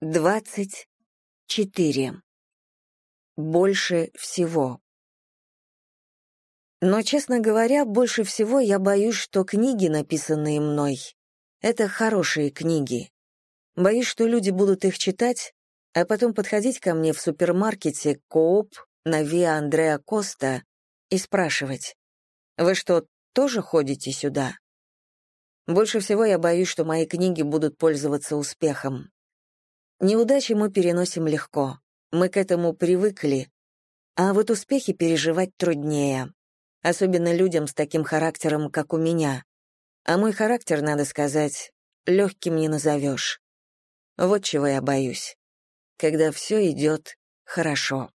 Двадцать четыре. Больше всего. Но, честно говоря, больше всего я боюсь, что книги, написанные мной, это хорошие книги. Боюсь, что люди будут их читать, а потом подходить ко мне в супермаркете Кооп на Виа Андреа Коста и спрашивать, «Вы что, тоже ходите сюда?» Больше всего я боюсь, что мои книги будут пользоваться успехом. Неудачи мы переносим легко. Мы к этому привыкли. А вот успехи переживать труднее. Особенно людям с таким характером, как у меня. А мой характер, надо сказать, легким не назовешь. Вот чего я боюсь. Когда все идет хорошо.